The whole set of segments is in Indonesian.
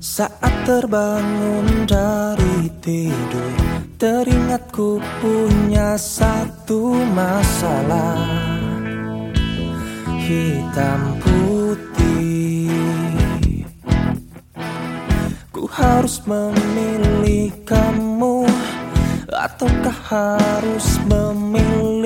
Saat terbangun dari tidur Teringatku punya satu masalah. Hitam putih. Ku harus memilih kamu Ataukah harus memilih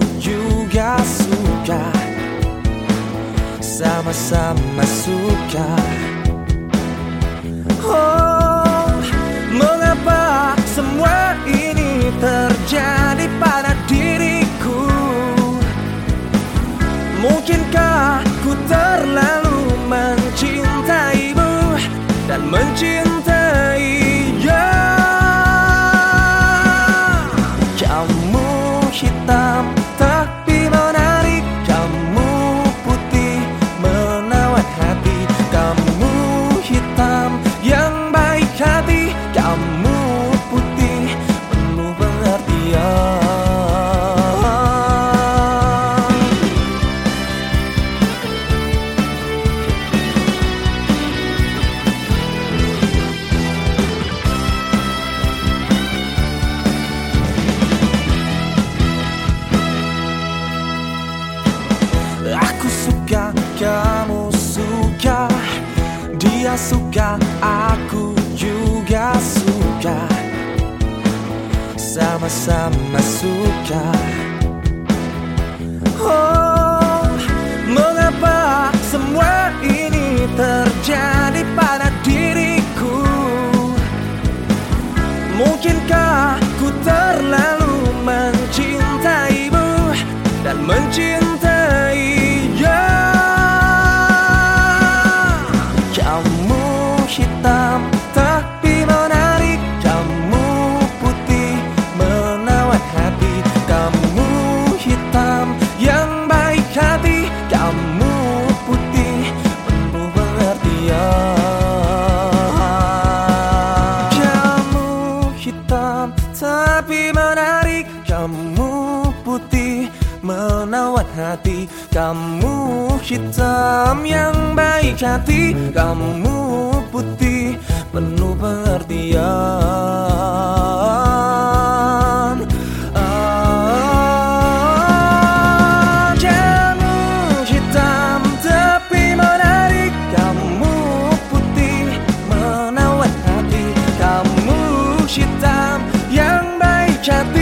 juga suka. Sama-sama suka. Oh, kamu suka Dia suka, aku juga suka. Sama-sama suka. Oh, tapi menarik. Kamu putih menawan hati. Kamu hitam yang baik hati. Kamu putih penuh pengertian menawat hati Kamu hitam yang baik hati Kamu putih penuh pengertian. Kamu hitam tapi menarik Kamu putih menawat hati Kamu hitam yang baik hati.